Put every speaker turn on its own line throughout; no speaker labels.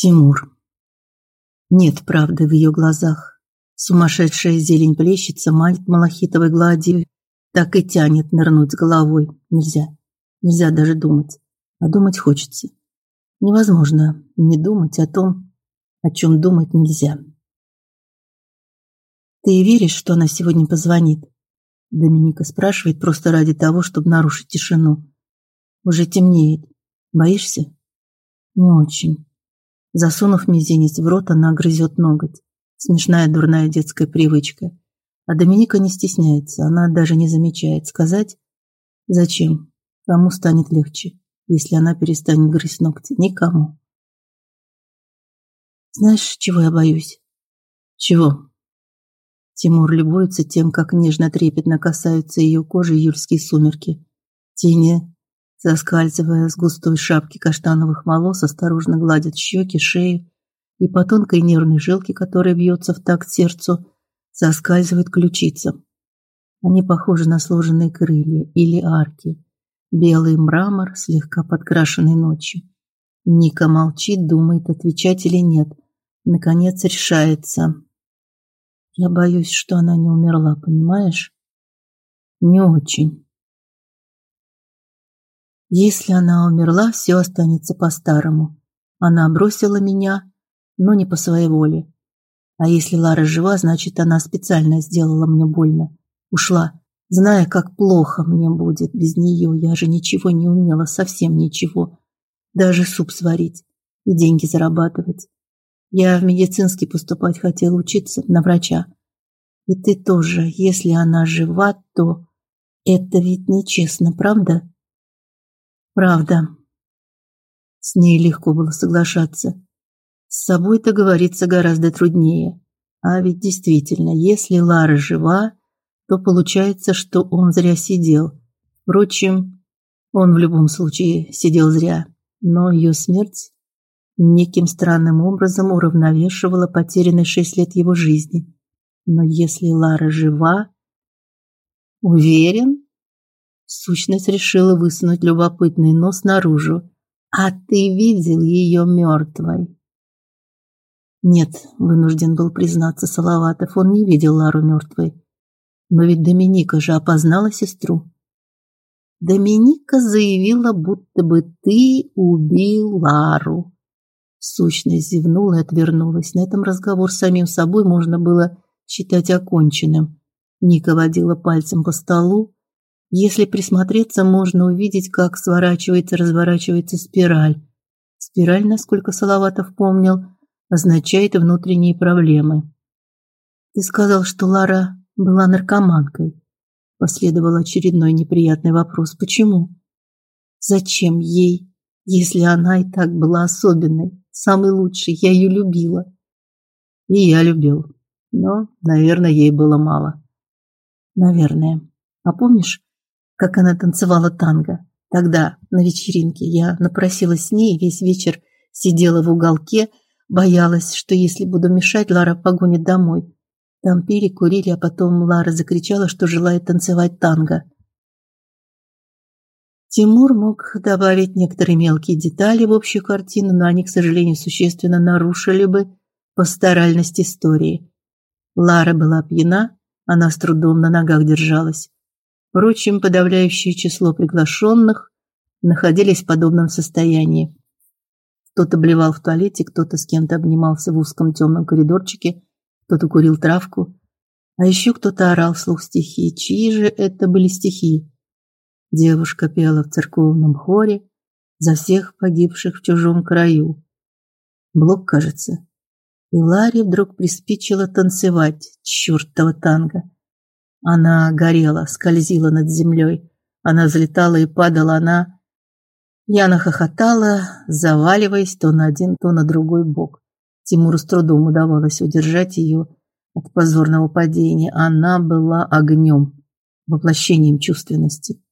Тимур. Нет правды в ее глазах. Сумасшедшая зелень плещется, манит малахитовой гладью, так и тянет нырнуть головой. Нельзя. Нельзя даже думать. А думать хочется. Невозможно не думать о том, о чем думать нельзя. Ты веришь, что она сегодня позвонит? Доминика спрашивает просто ради того, чтобы нарушить тишину. Уже темнеет. Боишься? Не очень. Засунув мизинец в рот, она грызет ноготь. Смешная дурная детская привычка. А Доминика не стесняется, она даже не замечает сказать зачем. Кому станет легче, если она перестанет грызть ногти? Никому. Знаешь, чего я боюсь? Чего? Тимур любуется тем, как нежно трепетно касаются ее кожи июльские сумерки. Тени, соскальзывая с густой шапки каштановых волос, осторожно гладят щеки, шею, и по тонкой нервной жилке, которая бьется в такт сердцу, соскальзывает ключица. Они похожи на сложенные крылья или арки. Белый мрамор, слегка подкрашенный ночью. Ника молчит, думает, отвечать или нет. Наконец решается. Я боюсь, что она не умерла, понимаешь? Не очень. Если она умерла, все останется по-старому. Она бросила меня, но не по своей воле. А если Лара жива, значит, она специально сделала мне больно. Ушла, зная, как плохо мне будет без нее. Я же ничего не умела, совсем ничего. Даже суп сварить и деньги зарабатывать. Я в медицинский поступать хотела учиться на врача. И ты тоже, если она жива, то это ведь нечестно, правда? Правда. С ней легко было соглашаться. С собой-то говорится гораздо труднее. А ведь действительно, если Лара жива, то получается, что он зря сидел. Впрочем, он в любом случае сидел зря. Но ее смерть неким странным образом уравновешивала потерянные шесть лет его жизни. Но если Лара жива, уверен, сущность решила высунуть любопытный нос наружу. А ты видел ее мертвой? Нет, вынужден был признаться Салаватов, он не видел Лару мертвой. Но ведь Доминика же опознала сестру. Доминика заявила, будто бы ты убил Лару. Сущность зевнула и отвернулась. На этом разговор с самим собой можно было считать оконченным. Ника водила пальцем по столу. Если присмотреться, можно увидеть, как сворачивается, разворачивается спираль. Спираль, насколько Салаватов помнил, означает внутренние проблемы. Ты сказал, что Лара была наркоманкой. Последовал очередной неприятный вопрос. Почему? Зачем ей, если она и так была особенной? самый лучший, я ее любила. И я любил. Но, наверное, ей было мало. Наверное. А помнишь, как она танцевала танго? Тогда на вечеринке я напросилась с ней, весь вечер сидела в уголке, боялась, что если буду мешать, Лара погонит домой. Там пили, курили, а потом Лара закричала, что желает танцевать танго. Тимур мог добавить некоторые мелкие детали в общую картину, но они, к сожалению, существенно нарушили бы пасторальность истории. Лара была пьяна, она с трудом на ногах держалась. Впрочем, подавляющее число приглашенных находились в подобном состоянии. Кто-то блевал в туалете, кто-то с кем-то обнимался в узком темном коридорчике, кто-то курил травку, а еще кто-то орал вслух стихи. Чьи же это были стихи? Девушка пела в церковном хоре за всех погибших в чужом краю. Блок, кажется. И Ларе вдруг приспичило танцевать чёртова танго. Она горела, скользила над землей. Она взлетала и падала, она Яна хохотала, заваливаясь то на один, то на другой бок. Тимуру с трудом удавалось удержать ее от позорного падения. Она была огнем, воплощением чувственности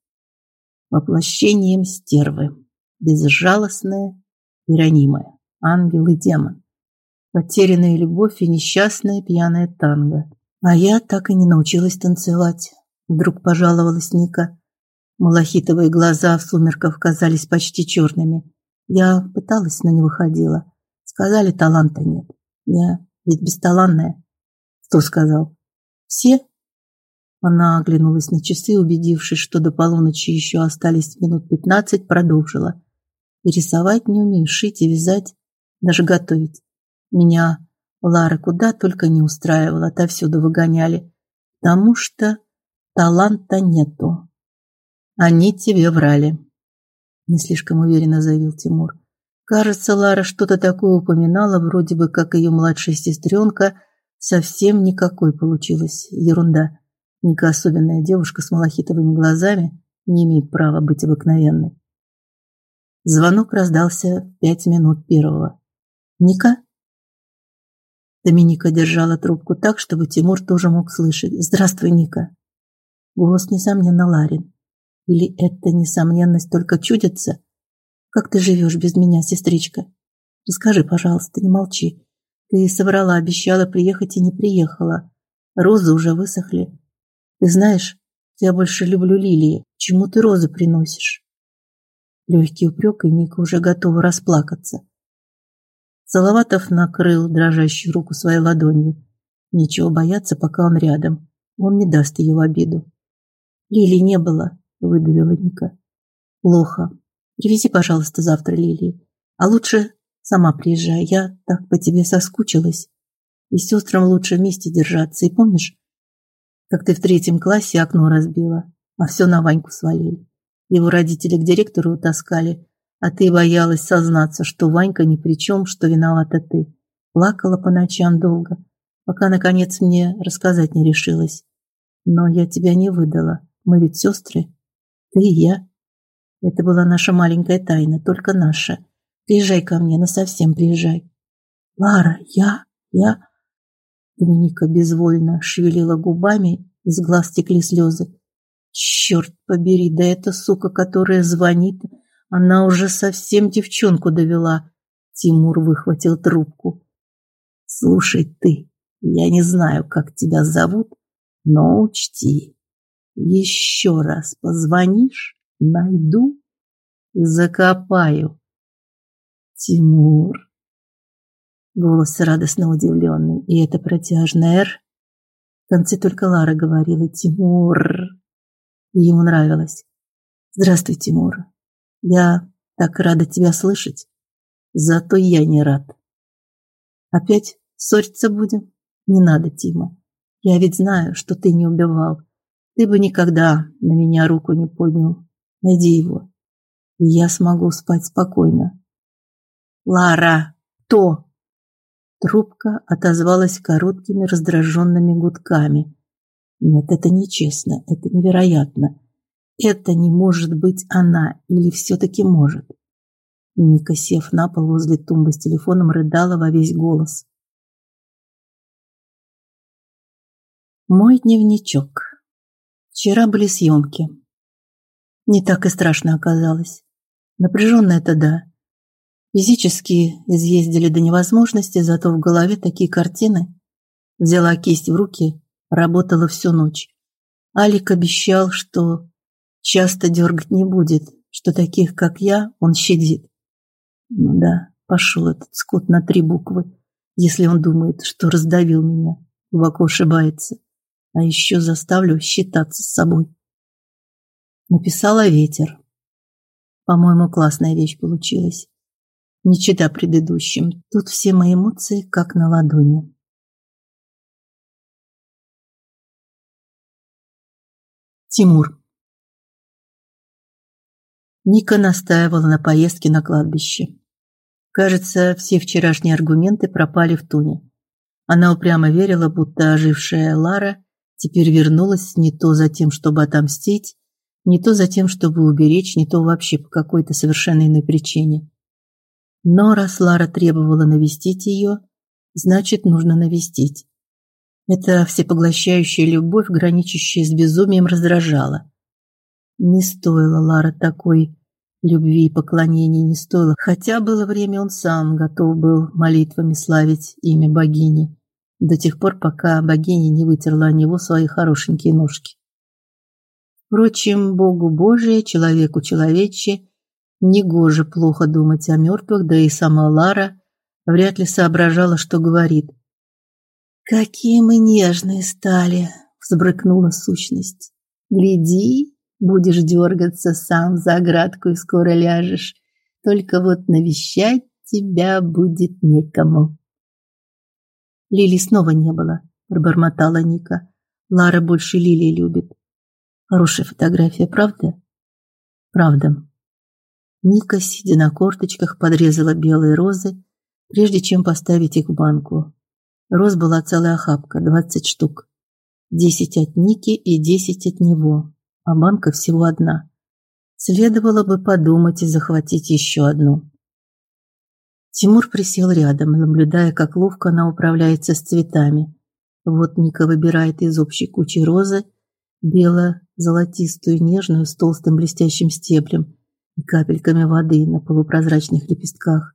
воплощением стервы, безжалостная и ранимая, ангел и демон, потерянная любовь и несчастная пьяная танго. А я так и не научилась танцевать, вдруг пожаловалась Ника. Малахитовые глаза в сумерках казались почти черными. Я пыталась, но не выходила. Сказали, таланта нет. Я ведь бесталанная. Кто сказал? Все? Она оглянулась на часы, убедившись, что до полуночи еще остались минут пятнадцать, продолжила. Рисовать не умею, шить и вязать, даже готовить. Меня Лара куда только не устраивала, отовсюду выгоняли, потому что таланта нету. Они тебе врали, не слишком уверенно заявил Тимур. Кажется, Лара что-то такое упоминала, вроде бы как ее младшая сестренка, совсем никакой получилась ерунда. Ника особенная девушка с малахитовыми глазами не имеет права быть обыкновенной. Звонок раздался пять минут первого. Ника? Доминика держала трубку так, чтобы Тимур тоже мог слышать. Здравствуй, Ника. Голос несомненно Ларин. Или это несомненность только чудится? Как ты живешь без меня, сестричка? Расскажи, пожалуйста, не молчи. Ты соврала, обещала приехать и не приехала. Розы уже высохли. Ты знаешь, я больше люблю лилии. Чему ты розы приносишь? Легкий упрек, и Ника уже готова расплакаться. Салаватов накрыл дрожащую руку своей ладонью. Нечего бояться, пока он рядом. Он не даст ее в обиду. Лилии не было, выдавила Ника. Плохо. Привези, пожалуйста, завтра лилии. А лучше сама приезжай. Я так по тебе соскучилась. И сестрам лучше вместе держаться. И помнишь, как ты в третьем классе окно разбила, а все на Ваньку свалили. Его родители к директору утаскали, а ты боялась сознаться, что Ванька ни при чем, что виновата ты. Плакала по ночам долго, пока наконец мне рассказать не решилась. Но я тебя не выдала. Мы ведь сестры. Ты и я. Это была наша маленькая тайна, только наша. Приезжай ко мне, на совсем приезжай. Лара, я, я Доминика безвольно шевелила губами, из глаз текли слезы. Черт побери, да эта сука, которая звонит, она уже совсем девчонку довела. Тимур выхватил трубку. Слушай ты, я не знаю, как тебя зовут, но учти, еще раз позвонишь, найду и закопаю. Тимур. Голос радостно удивленный, и это протяжное «р». В конце только Лара говорила «Тимур». Ему нравилось. «Здравствуй, Тимур. Я так рада тебя слышать. Зато я не рад. Опять ссориться будем? Не надо, Тима. Я ведь знаю, что ты не убивал. Ты бы никогда на меня руку не поднял. Найди его, и я смогу спать спокойно. Лара, то Трубка отозвалась короткими раздраженными гудками. Нет, это нечестно, это невероятно. Это не может быть она или все-таки может. Ника, сев на пол возле тумбы с телефоном, рыдала во весь голос. Мой дневничок. Вчера были съемки. Не так и страшно оказалось. Напряженно это да. Физически изъездили до невозможности, зато в голове такие картины. Взяла кисть в руки, работала всю ночь. Алик обещал, что часто дергать не будет, что таких, как я, он щадит. Ну да, пошел этот скот на три буквы, если он думает, что раздавил меня, глубоко ошибается. А еще заставлю считаться с собой. Написала ветер. По-моему, классная вещь получилась не чита предыдущим. Тут все мои эмоции как на ладони. Тимур. Ника настаивала на поездке на кладбище. Кажется, все вчерашние аргументы пропали в туне. Она упрямо верила, будто ожившая Лара теперь вернулась не то за тем, чтобы отомстить, не то за тем, чтобы уберечь, не то вообще по какой-то совершенно иной причине. Но раз Лара требовала навестить ее, значит, нужно навестить. Эта всепоглощающая любовь, граничащая с безумием, раздражала. Не стоило Лара такой любви и поклонения, не стоило. Хотя было время, он сам готов был молитвами славить имя богини, до тех пор, пока богиня не вытерла о него свои хорошенькие ножки. Впрочем, Богу Божие, человеку человече, Негоже плохо думать о мертвых, да и сама Лара вряд ли соображала, что говорит. Какие мы нежные стали, взбрыкнула сущность. Гляди, будешь дергаться сам за оградку и скоро ляжешь. Только вот навещать тебя будет некому. Лили снова не было, пробормотала Ника. Лара больше Лили любит. Хорошая фотография, правда? Правда. Ника, сидя на корточках, подрезала белые розы, прежде чем поставить их в банку. Роз была целая охапка, двадцать штук. Десять от Ники и десять от него, а банка всего одна. Следовало бы подумать и захватить еще одну. Тимур присел рядом, наблюдая, как ловко она управляется с цветами. Вот Ника выбирает из общей кучи розы бело-золотистую нежную с толстым блестящим стеблем и капельками воды на полупрозрачных лепестках.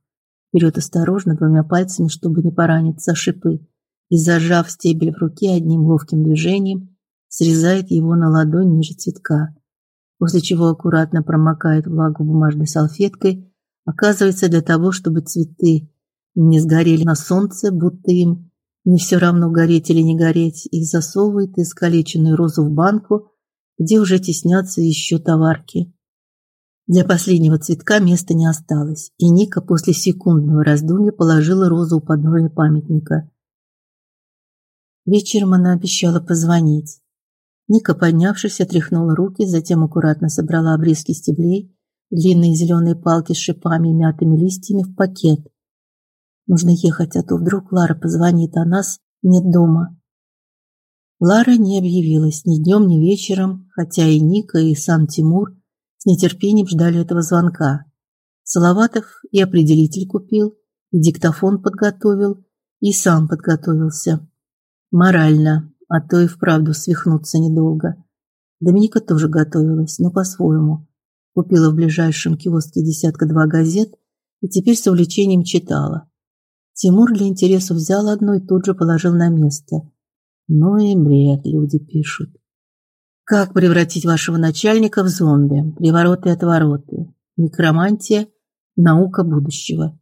Берет осторожно двумя пальцами, чтобы не пораниться шипы, и зажав стебель в руке одним ловким движением, срезает его на ладонь ниже цветка, после чего аккуратно промокает влагу бумажной салфеткой Оказывается, для того, чтобы цветы не сгорели на солнце, будто им не все равно гореть или не гореть, их засовывает искалеченную розу в банку, где уже теснятся еще товарки. Для последнего цветка места не осталось, и Ника после секундного раздумья положила розу у подножия памятника. Вечером она обещала позвонить. Ника, поднявшись, отряхнула руки, затем аккуратно собрала обрезки стеблей, длинные зеленые палки с шипами и мятыми листьями в пакет. Нужно ехать, а то вдруг Лара позвонит, а нас нет дома. Лара не объявилась ни днем, ни вечером, хотя и Ника, и сам Тимур с нетерпением ждали этого звонка. Салаватов и определитель купил, и диктофон подготовил, и сам подготовился. Морально, а то и вправду свихнуться недолго. Доминика тоже готовилась, но по-своему. Купила в ближайшем киоске десятка-два газет и теперь с увлечением читала. Тимур для интереса взял одну и тут же положил на место. Ну и бред люди пишут. Как превратить вашего начальника в зомби? Привороты и отвороты. Некромантия наука будущего.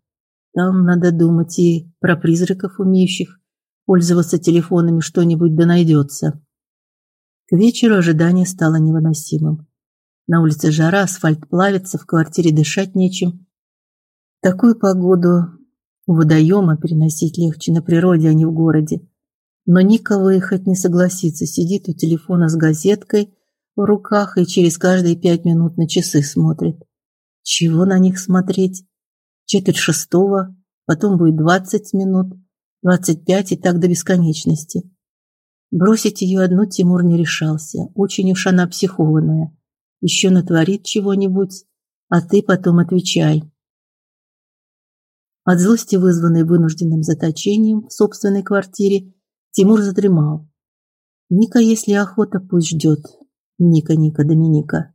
Там надо думать и про призраков, умеющих пользоваться телефонами, что-нибудь да найдется. К вечеру ожидание стало невыносимым. На улице жара, асфальт плавится, в квартире дышать нечем. Такую погоду у водоема переносить легче на природе, а не в городе. Но Ника выехать не согласится, сидит у телефона с газеткой в руках и через каждые пять минут на часы смотрит. Чего на них смотреть? Четверть шестого, потом будет двадцать минут, двадцать пять и так до бесконечности. Бросить ее одну Тимур не решался, очень уж она психованная еще натворит чего-нибудь, а ты потом отвечай. От злости, вызванной вынужденным заточением в собственной квартире, Тимур задремал. Ника, если охота, пусть ждет. Ника, Ника, Доминика.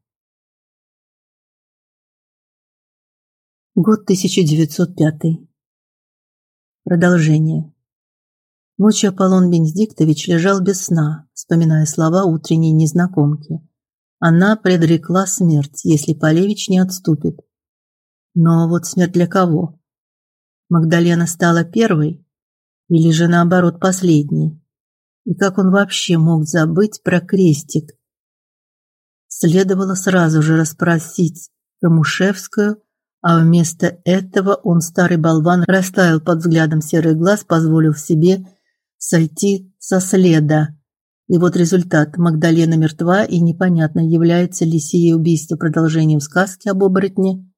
Год 1905. Продолжение. Ночью Аполлон Бенедиктович лежал без сна, вспоминая слова утренней незнакомки. Она предрекла смерть, если Полевич не отступит. Но вот смерть для кого? Магдалена стала первой или же наоборот последней? И как он вообще мог забыть про крестик? Следовало сразу же расспросить Камушевскую, а вместо этого он старый болван растаял под взглядом серых глаз, позволил себе сойти со следа. И вот результат. Магдалена мертва, и непонятно, является ли сие убийство продолжением сказки об оборотне,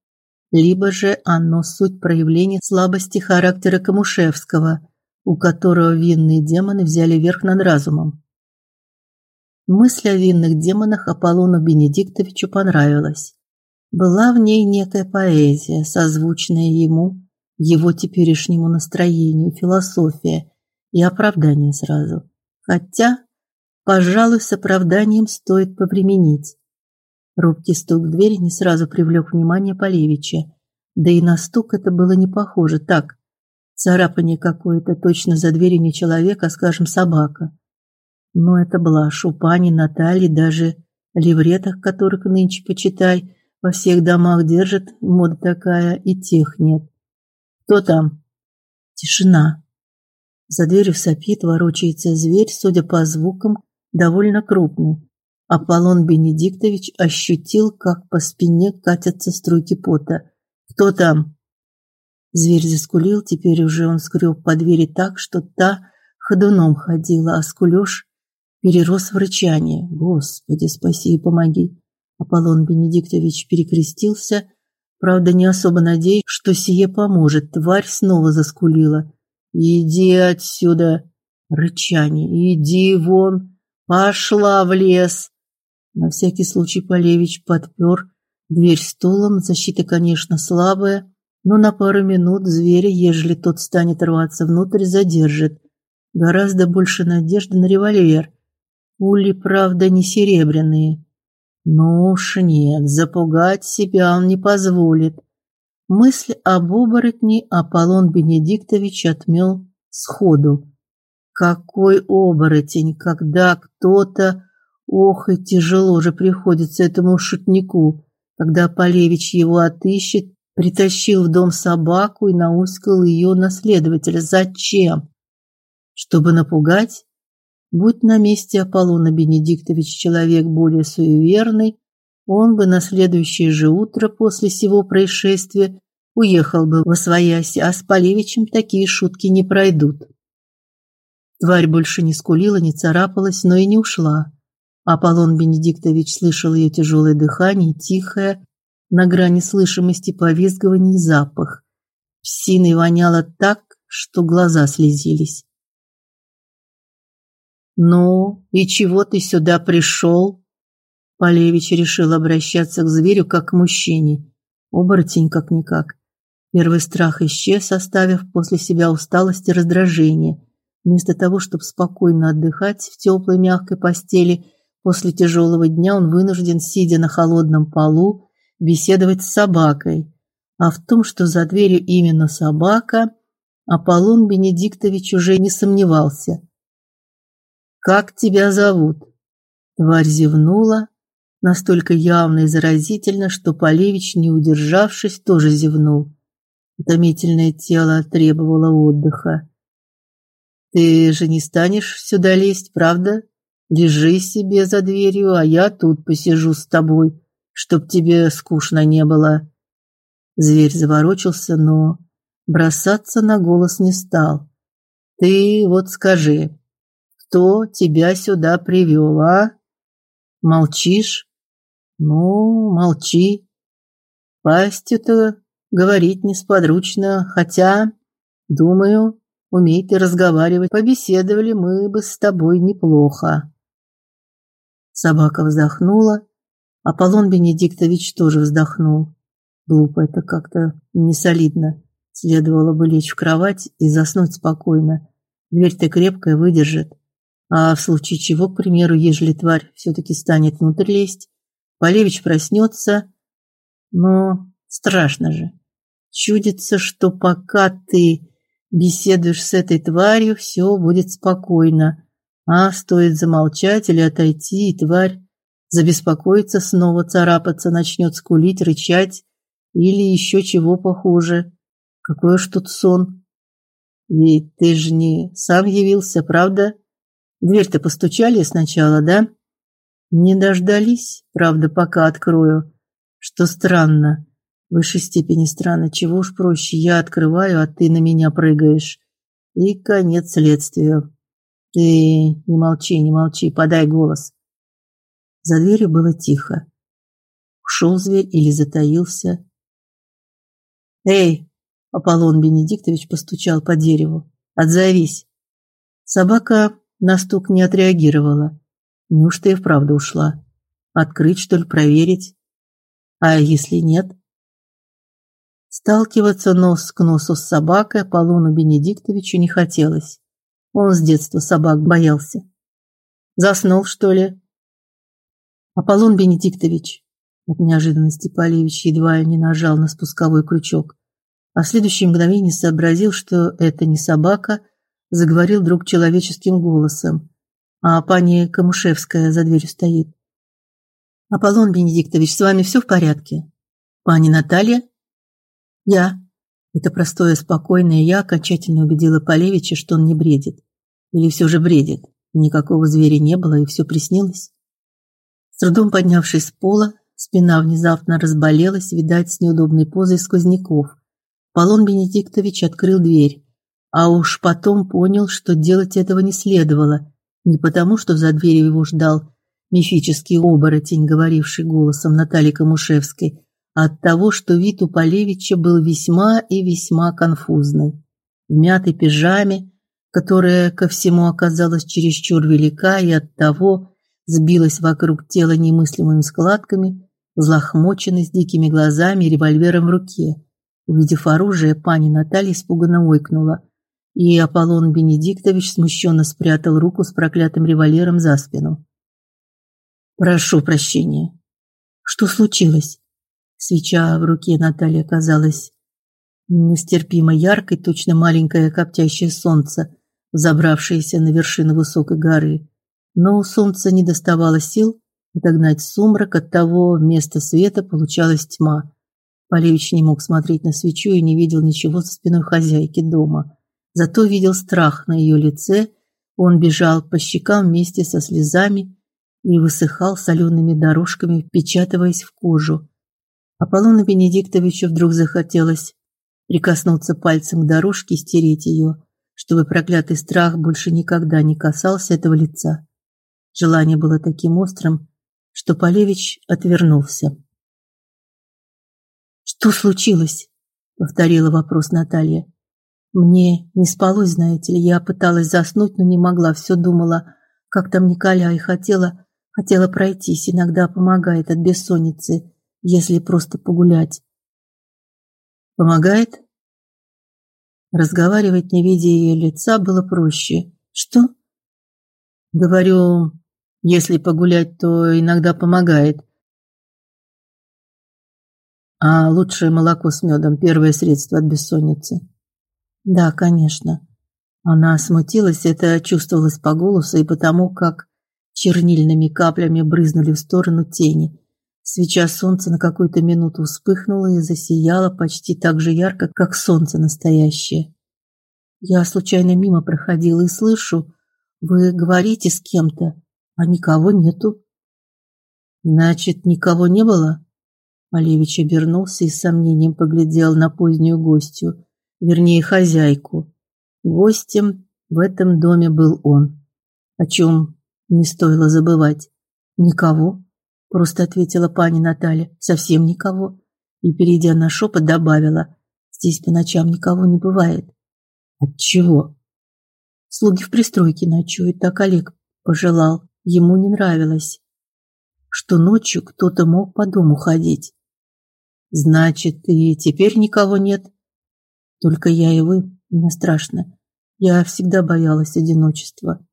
либо же оно суть проявления слабости характера Камушевского, у которого винные демоны взяли верх над разумом. Мысль о винных демонах Аполлону Бенедиктовичу понравилась. Была в ней некая поэзия, созвучная ему, его теперешнему настроению, философия и оправдание сразу. Хотя Пожалуй, с оправданием стоит повременить. Робкий стук в дверь не сразу привлек внимание Полевича. Да и на стук это было не похоже. Так, царапание какое-то, точно за дверью не человек, а, скажем, собака. Но это блажь у пани Натальи, даже левретах, которых нынче почитай, во всех домах держат, мода такая, и тех нет. Кто там? Тишина. За дверью сопит, ворочается зверь, судя по звукам, довольно крупный. Аполлон Бенедиктович ощутил, как по спине катятся струйки пота. Кто там? Зверь заскулил, теперь уже он скреб по двери так, что та ходуном ходила, а скулёж перерос в рычание. Господи, спаси и помоги. Аполлон Бенедиктович перекрестился, правда, не особо надеясь, что сие поможет. Тварь снова заскулила. Иди отсюда, рычание. Иди вон, пошла в лес. На всякий случай Полевич подпер дверь стулом. Защита, конечно, слабая, но на пару минут зверя, ежели тот станет рваться внутрь, задержит. Гораздо больше надежды на револьвер. Пули, правда, не серебряные. Ну уж нет, запугать себя он не позволит. Мысль об оборотне Аполлон Бенедиктович отмел сходу. Какой оборотень, когда кто-то ох и тяжело же приходится этому шутнику, когда Полевич его отыщет, притащил в дом собаку и науськал ее наследователя. Зачем? Чтобы напугать? Будь на месте Аполлона Бенедиктович человек более суеверный, он бы на следующее же утро после всего происшествия уехал бы во свояси, а с Полевичем такие шутки не пройдут. Тварь больше не скулила, не царапалась, но и не ушла. Аполлон Бенедиктович слышал ее тяжелое дыхание, тихое, на грани слышимости повизгивание и запах. Псиной воняло так, что глаза слезились. Ну, и чего ты сюда пришел?» Полевич решил обращаться к зверю как к мужчине. Оборотень как никак. Первый страх исчез, оставив после себя усталость и раздражение. Вместо того, чтобы спокойно отдыхать в теплой мягкой постели, после тяжелого дня он вынужден, сидя на холодном полу, беседовать с собакой. А в том, что за дверью именно собака, Аполлон Бенедиктович уже не сомневался. Как тебя зовут? Тварь зевнула, настолько явно и заразительно, что Полевич, не удержавшись, тоже зевнул. Утомительное тело требовало отдыха. Ты же не станешь сюда лезть, правда? Лежи себе за дверью, а я тут посижу с тобой, чтоб тебе скучно не было. Зверь заворочился, но бросаться на голос не стал. Ты вот скажи, кто тебя сюда привел, а? Молчишь? Ну, молчи. Пастью-то говорить несподручно, хотя, думаю, умей ты разговаривать. Побеседовали мы бы с тобой неплохо. Собака вздохнула, Аполлон Бенедиктович тоже вздохнул. Глупо это как-то несолидно. Следовало бы лечь в кровать и заснуть спокойно. Дверь-то крепкая, выдержит. А в случае чего, к примеру, ежели тварь все таки станет внутрь лезть, Полевич проснется, но страшно же. Чудится, что пока ты беседуешь с этой тварью, все будет спокойно. А стоит замолчать или отойти, и тварь забеспокоится, снова царапаться, начнет скулить, рычать или еще чего похуже. Какой уж тут сон. Ведь ты же не сам явился, правда? Дверь-то постучали сначала, да? Не дождались, правда, пока открою. Что странно. В высшей степени странно. Чего уж проще, я открываю, а ты на меня прыгаешь. И конец следствию. Ты не молчи, не молчи, подай голос. За дверью было тихо. Ушел зверь или затаился. Эй, Аполлон Бенедиктович постучал по дереву. Отзовись. Собака на стук не отреагировала. Неужто и вправду ушла? Открыть, что ли, проверить? А если нет? Сталкиваться нос к носу с собакой Аполлону Бенедиктовичу не хотелось. Он с детства собак боялся. Заснул, что ли? Аполлон Бенедиктович. От неожиданности Полевич едва не нажал на спусковой крючок, а в следующее мгновение сообразил, что это не собака, заговорил друг человеческим голосом. А пани Камушевская за дверью стоит. Аполлон Бенедиктович, с вами все в порядке? Пани Наталья? Я. Это простое, спокойное я окончательно убедила Полевича, что он не бредит. Или все же бредит. Никакого зверя не было, и все приснилось. С трудом поднявшись с пола, спина внезапно разболелась, видать, с неудобной позой сквозняков. Полон Бенедиктович открыл дверь, а уж потом понял, что делать этого не следовало. Не потому, что за дверью его ждал мифический оборотень, говоривший голосом Натальи Камушевской, а от того, что вид у Полевича был весьма и весьма конфузный. В мятой пижаме, которая ко всему оказалась чересчур велика и от того сбилась вокруг тела немыслимыми складками, взлохмоченный с дикими глазами и револьвером в руке. Увидев оружие, пани Наталья испуганно ойкнула, и Аполлон Бенедиктович смущенно спрятал руку с проклятым револьвером за спину. Прошу прощения. Что случилось? Свеча в руке Натальи оказалась нестерпимо яркой, точно маленькое коптящее солнце, забравшееся на вершину высокой горы. Но у солнца не доставало сил отогнать сумрак, оттого вместо света получалась тьма. Полевич не мог смотреть на свечу и не видел ничего за спиной хозяйки дома. Зато видел страх на ее лице. Он бежал по щекам вместе со слезами и высыхал солеными дорожками, впечатываясь в кожу. Аполлону Бенедиктовичу вдруг захотелось прикоснуться пальцем к дорожке и стереть ее, чтобы проклятый страх больше никогда не касался этого лица. Желание было таким острым, что Полевич отвернулся. Что случилось? повторила вопрос Наталья. Мне не спалось, знаете ли, я пыталась заснуть, но не могла, все думала, как там Николя, и хотела Хотела пройтись, иногда помогает от бессонницы, если просто погулять. Помогает? Разговаривать, не видя ее лица, было проще. Что? Говорю, если погулять, то иногда помогает. А лучшее молоко с медом первое средство от бессонницы. Да, конечно. Она смутилась, это чувствовалось по голосу и потому, как чернильными каплями брызнули в сторону тени. Свеча солнца на какую-то минуту вспыхнула и засияла почти так же ярко, как солнце настоящее. Я случайно мимо проходила и слышу, вы говорите с кем-то, а никого нету. Значит, никого не было? Малевич обернулся и с сомнением поглядел на позднюю гостью, вернее, хозяйку. Гостем в этом доме был он, о чем не стоило забывать. Никого, просто ответила пани Наталья. Совсем никого. И перейдя на шепот, добавила: Здесь по ночам никого не бывает. От чего? Слуги в пристройке ночуют, так Олег пожелал. Ему не нравилось, что ночью кто-то мог по дому ходить. Значит, и теперь никого нет. Только я и вы. Мне страшно. Я всегда боялась одиночества.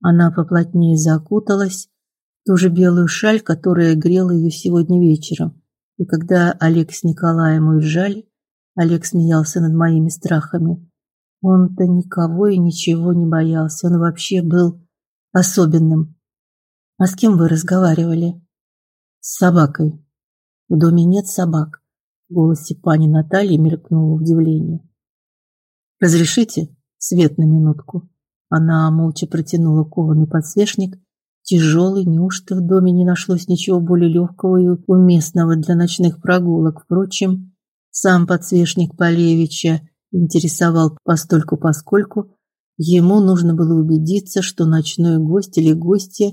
Она поплотнее закуталась в ту же белую шаль, которая грела ее сегодня вечером. И когда Олег с Николаем уезжали, Олег смеялся над моими страхами. Он-то никого и ничего не боялся. Он вообще был особенным. А с кем вы разговаривали? С собакой. В доме нет собак. В голосе пани Натальи мелькнуло удивление. Разрешите свет на минутку? Она молча протянула кованый подсвечник, тяжелый, неужто в доме не нашлось ничего более легкого и уместного для ночных прогулок. Впрочем, сам подсвечник Полевича интересовал постольку поскольку ему нужно было убедиться, что ночной гость или гостья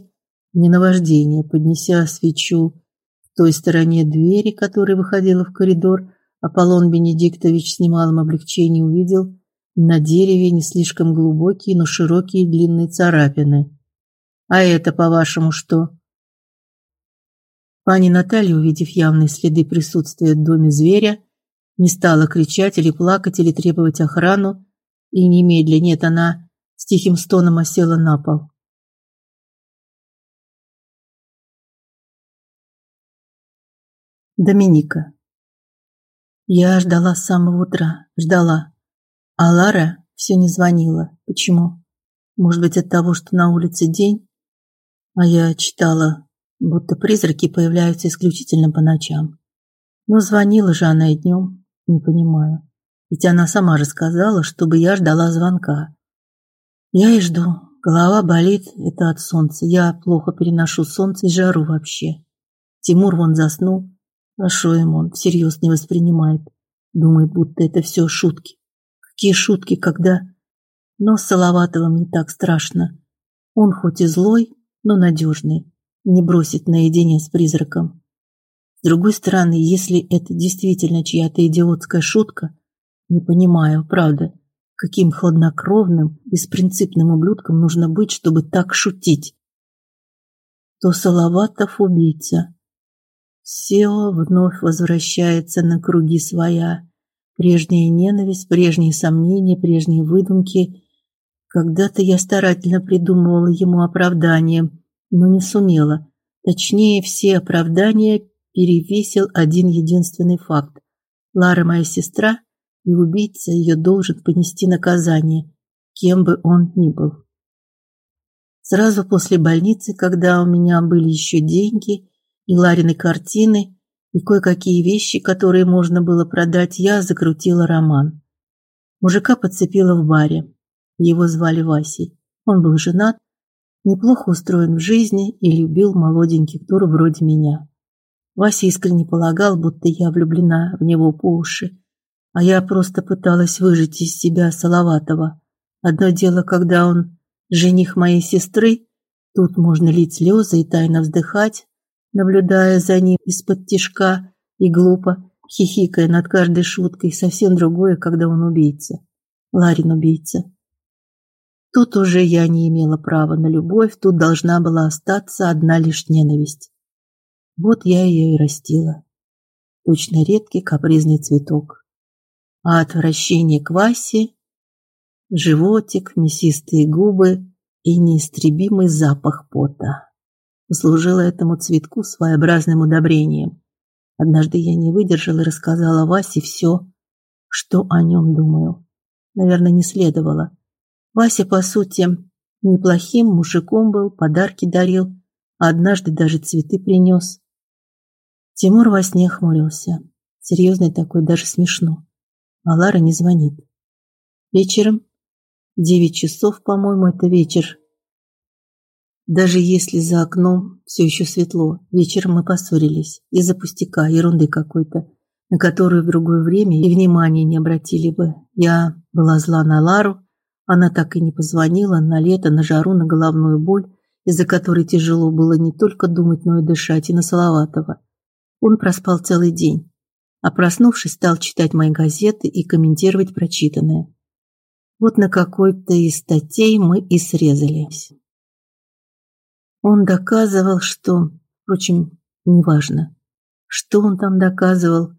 не наваждение, поднеся свечу той стороне двери, которая выходила в коридор, Аполлон Бенедиктович с немалым облегчением увидел, на дереве не слишком глубокие, но широкие длинные царапины. А это, по-вашему, что? Пани Наталья, увидев явные следы присутствия в доме зверя, не стала кричать или плакать или требовать охрану, и немедля нет, она с тихим стоном осела на пол. Доминика. Я ждала с самого утра, ждала. А Лара все не звонила. Почему? Может быть, от того, что на улице день? А я читала, будто призраки появляются исключительно по ночам. Но звонила же она и днем. Не понимаю. Ведь она сама же сказала, чтобы я ждала звонка. Я и жду. Голова болит, это от солнца. Я плохо переношу солнце и жару вообще. Тимур вон заснул. Хорошо ему, он всерьез не воспринимает. Думает, будто это все шутки. Какие шутки, когда... Но с Салаватовым не так страшно. Он хоть и злой, но надежный. Не бросит наедине с призраком. С другой стороны, если это действительно чья-то идиотская шутка, не понимаю, правда, каким хладнокровным, беспринципным ублюдком нужно быть, чтобы так шутить. То Салаватов убийца. Все вновь возвращается на круги своя. Прежняя ненависть, прежние сомнения, прежние выдумки. Когда-то я старательно придумывала ему оправдание, но не сумела. Точнее, все оправдания перевесил один единственный факт. Лара моя сестра, и убийца ее должен понести наказание, кем бы он ни был. Сразу после больницы, когда у меня были еще деньги и Ларины картины, и кое-какие вещи, которые можно было продать, я закрутила роман. Мужика подцепила в баре. Его звали Васей. Он был женат, неплохо устроен в жизни и любил молоденьких тур вроде меня. Вася искренне полагал, будто я влюблена в него по уши, а я просто пыталась выжить из себя Салаватова. Одно дело, когда он жених моей сестры, тут можно лить слезы и тайно вздыхать, наблюдая за ним из-под тишка и глупо хихикая над каждой шуткой, совсем другое, когда он убийца. Ларин убийца. Тут уже я не имела права на любовь, тут должна была остаться одна лишь ненависть. Вот я ее и растила. Точно редкий капризный цветок. А отвращение к Васе, животик, мясистые губы и неистребимый запах пота послужило этому цветку своеобразным удобрением. Однажды я не выдержала и рассказала Васе все, что о нем думаю. Наверное, не следовало. Вася, по сути, неплохим мужиком был, подарки дарил, а однажды даже цветы принес. Тимур во сне хмурился. Серьезный такой, даже смешно. А Лара не звонит. Вечером, девять часов, по-моему, это вечер, даже если за окном все еще светло, вечером мы поссорились из-за пустяка, ерунды какой-то, на которую в другое время и внимания не обратили бы. Я была зла на Лару, она так и не позвонила на лето, на жару, на головную боль, из-за которой тяжело было не только думать, но и дышать, и на Салаватова. Он проспал целый день, а проснувшись, стал читать мои газеты и комментировать прочитанное. Вот на какой-то из статей мы и срезались. Он доказывал, что, впрочем, неважно, что он там доказывал,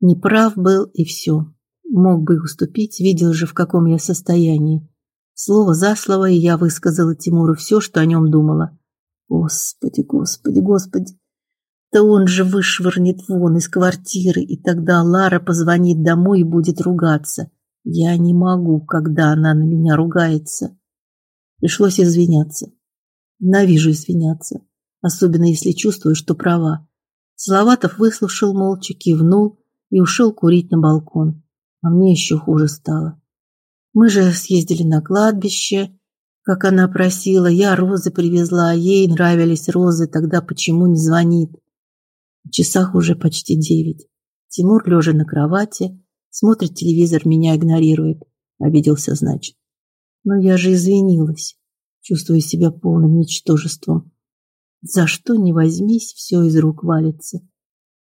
неправ был и все. Мог бы уступить, видел же, в каком я состоянии. Слово за слово, и я высказала Тимуру все, что о нем думала. Господи, господи, господи. Да он же вышвырнет вон из квартиры, и тогда Лара позвонит домой и будет ругаться. Я не могу, когда она на меня ругается. Пришлось извиняться. Ненавижу извиняться, особенно если чувствую, что права. Салаватов выслушал молча, кивнул и ушел курить на балкон. А мне еще хуже стало. Мы же съездили на кладбище, как она просила. Я розы привезла, а ей нравились розы, тогда почему не звонит? В часах уже почти девять. Тимур, лежа на кровати, смотрит телевизор, меня игнорирует. Обиделся, значит. Но я же извинилась чувствуя себя полным ничтожеством. За что не возьмись, все из рук валится.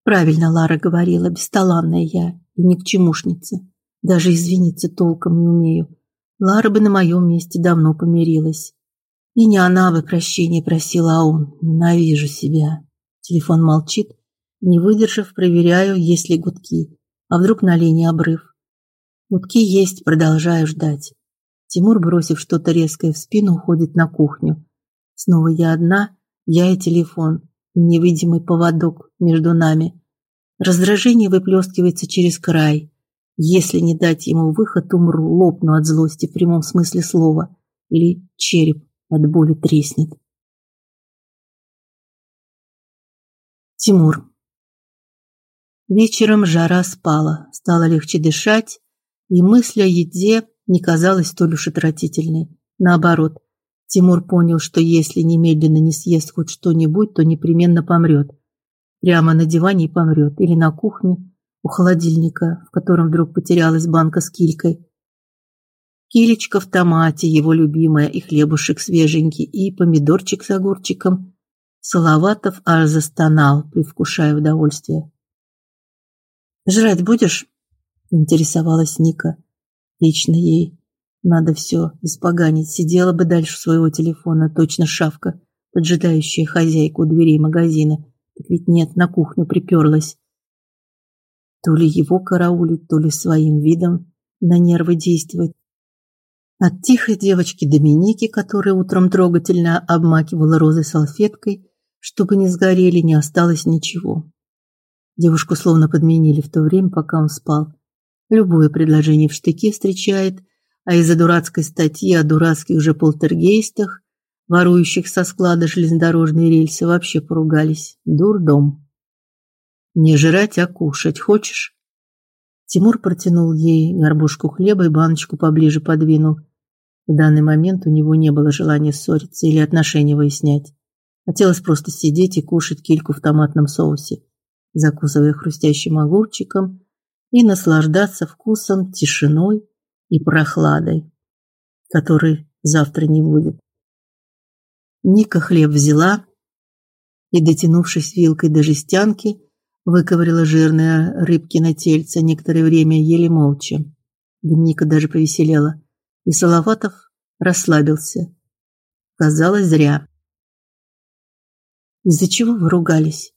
Правильно Лара говорила, бесталанная я и никчемушница. Даже извиниться толком не умею. Лара бы на моем месте давно помирилась. И не она бы прощения просила, а он. Ненавижу себя. Телефон молчит. Не выдержав, проверяю, есть ли гудки. А вдруг на линии обрыв. Гудки есть, продолжаю ждать. Тимур, бросив что-то резкое в спину, уходит на кухню. Снова я одна, я и телефон, и невидимый поводок между нами. Раздражение выплескивается через край. Если не дать ему выход, умру, лопну от злости в прямом смысле слова. Или череп от боли треснет. Тимур. Вечером жара спала, стало легче дышать, и мысль о еде не казалась столь уж отвратительной. Наоборот, Тимур понял, что если немедленно не съест хоть что-нибудь, то непременно помрет. Прямо на диване и помрет, или на кухне, у холодильника, в котором вдруг потерялась банка с килькой. Килечка в томате, его любимая, и хлебушек свеженький, и помидорчик с огурчиком. Салаватов аж застонал, предвкушая удовольствие. «Жрать будешь?» – интересовалась Ника. Лично ей надо все испоганить. Сидела бы дальше своего телефона, точно шавка, поджидающая хозяйку у дверей магазина. Так ведь нет, на кухню приперлась. То ли его караулить, то ли своим видом на нервы действовать. От тихой девочки Доминики, которая утром трогательно обмакивала розы салфеткой, чтобы не сгорели, не осталось ничего. Девушку словно подменили в то время, пока он спал. Любое предложение в штыки встречает, а из-за дурацкой статьи о дурацких же полтергейстах, ворующих со склада железнодорожные рельсы, вообще поругались. Дурдом. Не жрать, а кушать хочешь? Тимур протянул ей горбушку хлеба и баночку поближе подвинул. В данный момент у него не было желания ссориться или отношения выяснять. Хотелось просто сидеть и кушать кильку в томатном соусе, закусывая хрустящим огурчиком и наслаждаться вкусом, тишиной и прохладой, которой завтра не будет. Ника хлеб взяла и, дотянувшись вилкой до жестянки, выковырила рыбки на тельце, некоторое время ели молча. Ника даже повеселела и Салаватов расслабился. Казалось, зря. Из-за чего вы ругались?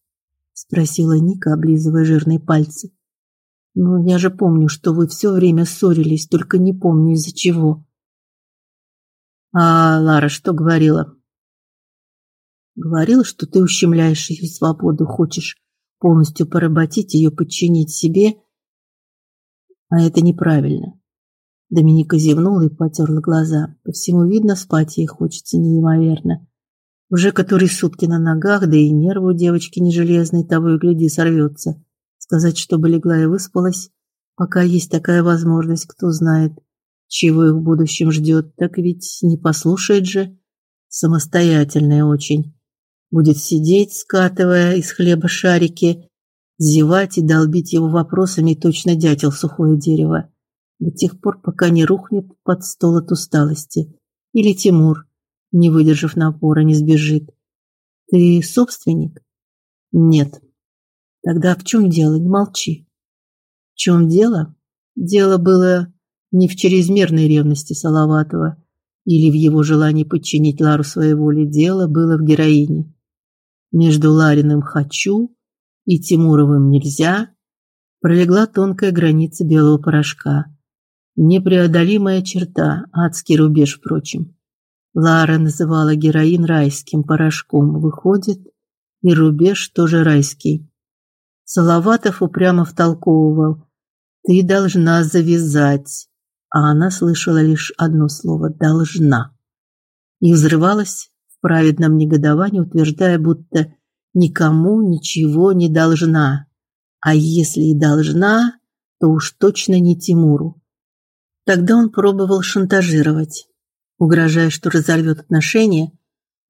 спросила Ника, облизывая жирные пальцы. Ну, я же помню, что вы все время ссорились, только не помню из-за чего. А Лара что говорила? Говорила, что ты ущемляешь ее свободу, хочешь полностью поработить ее, подчинить себе, а это неправильно. Доминика зевнула и потерла глаза. По всему видно, спать ей хочется неимоверно. Уже который сутки на ногах, да и нервы у девочки не железные, того и гляди сорвется. Сказать, чтобы легла и выспалась, пока есть такая возможность, кто знает, чего их в будущем ждет, так ведь не послушает же. Самостоятельная очень. Будет сидеть, скатывая из хлеба шарики, зевать и долбить его вопросами точно дятел сухое дерево до тех пор, пока не рухнет под стол от усталости. Или Тимур, не выдержав напора, не сбежит. Ты собственник? Нет. Тогда в чем дело? Не молчи. В чем дело? Дело было не в чрезмерной ревности Салаватова или в его желании подчинить Лару своей воле. Дело было в героине. Между Лариным «хочу» и Тимуровым «нельзя» пролегла тонкая граница белого порошка. Непреодолимая черта, адский рубеж, впрочем. Лара называла героин райским порошком. Выходит, и рубеж тоже райский. Салаватов упрямо втолковывал: "Ты должна завязать". А она слышала лишь одно слово должна. И взрывалась в праведном негодовании, утверждая, будто никому ничего не должна. А если и должна, то уж точно не Тимуру. Тогда он пробовал шантажировать, угрожая, что разорвет отношения,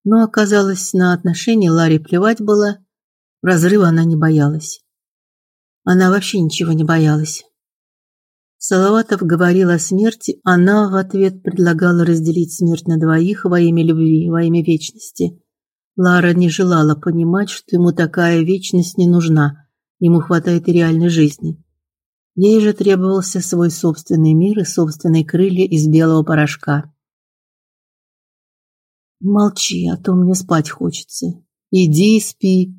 но оказалось, на отношения Ларе плевать было, разрыва она не боялась. Она вообще ничего не боялась. Салаватов говорил о смерти, она в ответ предлагала разделить смерть на двоих во имя любви, во имя вечности. Лара не желала понимать, что ему такая вечность не нужна. Ему хватает и реальной жизни. Ей же требовался свой собственный мир и собственные крылья из белого порошка. Молчи, а то мне спать хочется. Иди и спи.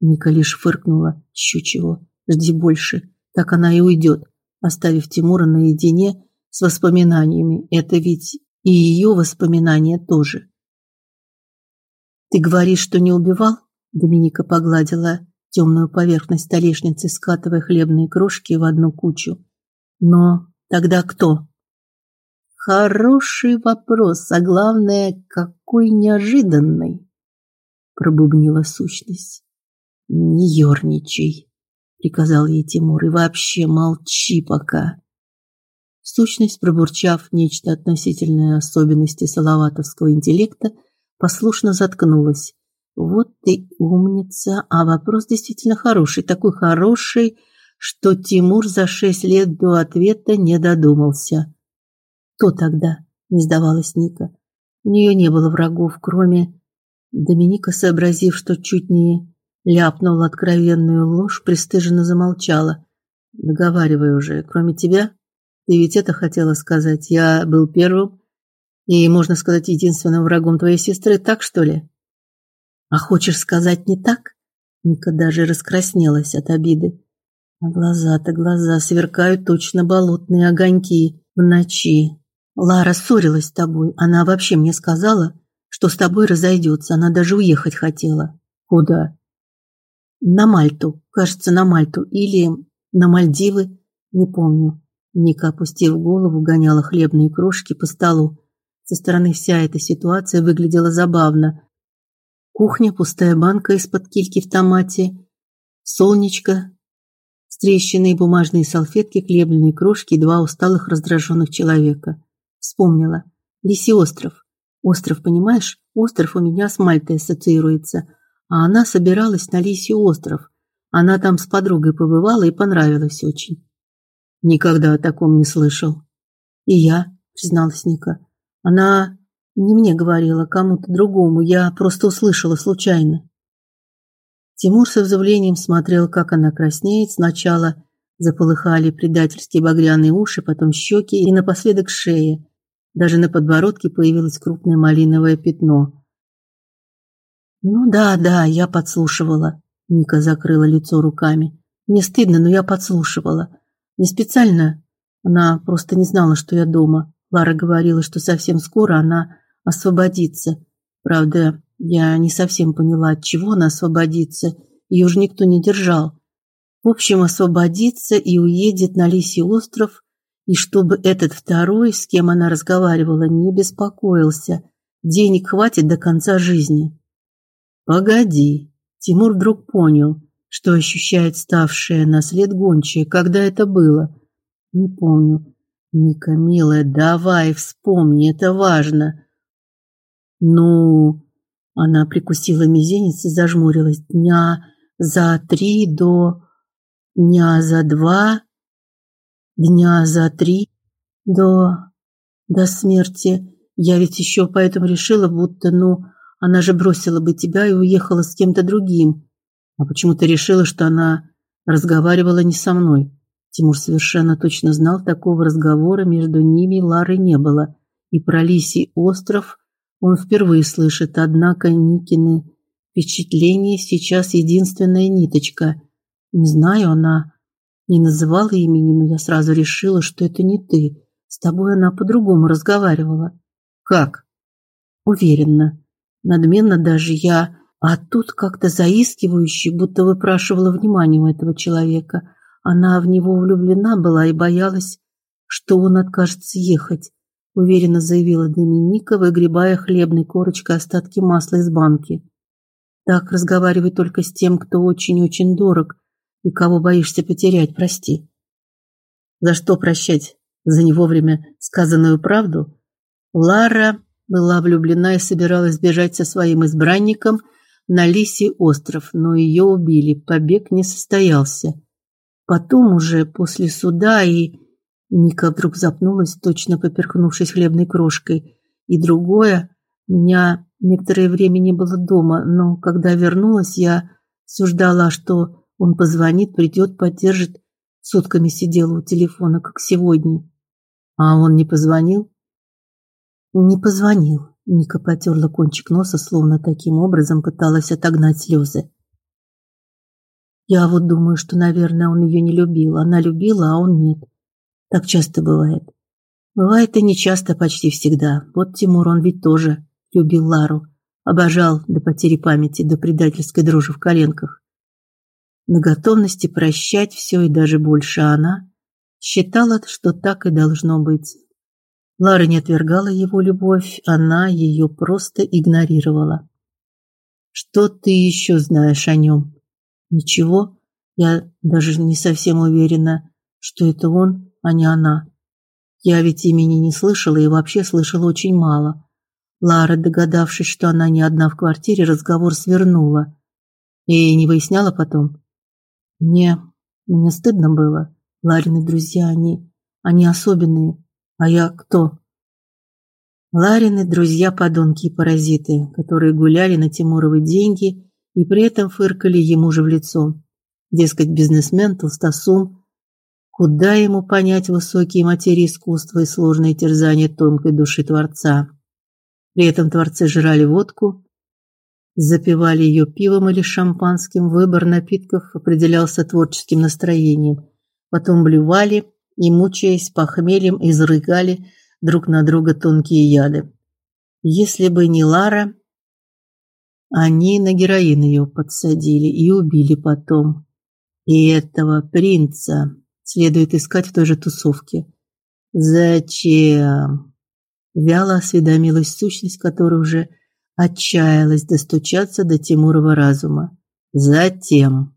Ника лишь фыркнула. Еще чего? Жди больше. Так она и уйдет, оставив Тимура наедине с воспоминаниями. Это ведь и ее воспоминания тоже. Ты говоришь, что не убивал? Доминика погладила темную поверхность столешницы, скатывая хлебные крошки в одну кучу. Но тогда кто? Хороший вопрос, а главное, какой неожиданный, пробубнила сущность. Не ерничай, приказал ей Тимур, и вообще молчи пока. Сущность, пробурчав нечто относительное особенности салаватовского интеллекта, послушно заткнулась. Вот ты умница, а вопрос действительно хороший, такой хороший, что Тимур за шесть лет до ответа не додумался. Кто тогда? Не сдавалась Ника. У нее не было врагов, кроме Доминика, сообразив, что чуть не ляпнула откровенную ложь, пристыженно замолчала. Договаривай уже, кроме тебя, ты ведь это хотела сказать. Я был первым и, можно сказать, единственным врагом твоей сестры, так что ли? А хочешь сказать не так? Ника даже раскраснелась от обиды. А глаза-то глаза сверкают точно болотные огоньки в ночи. Лара ссорилась с тобой. Она вообще мне сказала, что с тобой разойдется. Она даже уехать хотела. Куда? На Мальту. Кажется, на Мальту или на Мальдивы, не помню. Ника, опустив голову, гоняла хлебные крошки по столу. Со стороны вся эта ситуация выглядела забавно. Кухня, пустая банка из-под кильки в томате, солнечко, трещины бумажные салфетки, хлебные крошки и два усталых раздраженных человека. Вспомнила. Лисий остров. Остров, понимаешь? Остров у меня с Мальтой ассоциируется. А она собиралась на Лисий остров. Она там с подругой побывала и понравилось очень. Никогда о таком не слышал. И я, призналась Ника. Она не мне говорила, кому-то другому. Я просто услышала случайно. Тимур с изумлением смотрел, как она краснеет. Сначала заполыхали предательские багряные уши, потом щеки и напоследок шея. Даже на подбородке появилось крупное малиновое пятно. Ну да, да, я подслушивала. Ника закрыла лицо руками. Мне стыдно, но я подслушивала. Не специально. Она просто не знала, что я дома. Лара говорила, что совсем скоро она освободится. Правда, я не совсем поняла, от чего она освободится. Ее уже никто не держал. В общем, освободится и уедет на Лисий остров, и чтобы этот второй, с кем она разговаривала, не беспокоился. Денег хватит до конца жизни. Погоди. Тимур вдруг понял, что ощущает ставшая на след гончая. Когда это было? Не помню. Ника, милая, давай, вспомни, это важно. Ну, она прикусила мизинец и зажмурилась. Дня за три до дня за два, дня за три до до смерти. Я ведь еще поэтому решила, будто, ну, она же бросила бы тебя и уехала с кем-то другим. А почему-то решила, что она разговаривала не со мной. Тимур совершенно точно знал, такого разговора между ними и Ларой не было. И про Лисий остров он впервые слышит, однако Никины впечатления сейчас единственная ниточка. Не знаю, она не называла имени, но я сразу решила, что это не ты. С тобой она по-другому разговаривала. Как? Уверенно. Надменно даже я, а тут как-то заискивающе, будто выпрашивала внимания у этого человека. Она в него влюблена была и боялась, что он откажется ехать уверенно заявила Доминика, выгребая хлебной корочкой остатки масла из банки. Так разговаривай только с тем, кто очень-очень дорог и кого боишься потерять, прости. За что прощать? За не вовремя сказанную правду? Лара была влюблена и собиралась бежать со своим избранником на Лисий остров, но ее убили. Побег не состоялся. Потом уже после суда и Ника вдруг запнулась, точно поперхнувшись хлебной крошкой. И другое, меня некоторое время не было дома, но когда вернулась, я все ждала, что он позвонит, придет, поддержит. Сутками сидела у телефона, как сегодня. А он не позвонил? Не позвонил. Ника потерла кончик носа, словно таким образом пыталась отогнать слезы. Я вот думаю, что, наверное, он ее не любил. Она любила, а он нет. Так часто бывает. Бывает и не часто, почти всегда. Вот Тимур, он ведь тоже любил Лару, обожал до потери памяти, до предательской дрожи в коленках. На готовности прощать все и даже больше она считала, что так и должно быть. Лара не отвергала его любовь, она ее просто игнорировала. Что ты еще знаешь о нем? Ничего. Я даже не совсем уверена, что это он а не она. Я ведь имени не слышала и вообще слышала очень мало. Лара, догадавшись, что она не одна в квартире, разговор свернула. И не выясняла потом. Мне мне стыдно было. Ларины друзья они, они особенные. А я кто? Ларины друзья подонки и паразиты, которые гуляли на Тимуровы деньги и при этом фыркали ему же в лицо. Дескать, бизнесмен, толстосум, куда ему понять высокие материи искусства и сложные терзания тонкой души творца. При этом творцы жрали водку, запивали ее пивом или шампанским. Выбор напитков определялся творческим настроением. Потом блевали и, мучаясь похмельем, изрыгали друг на друга тонкие яды. Если бы не Лара, они на героин ее подсадили и убили потом. И этого принца следует искать в той же тусовке. Зачем? Вяло осведомилась сущность, которая уже отчаялась достучаться до Тимурова разума. Затем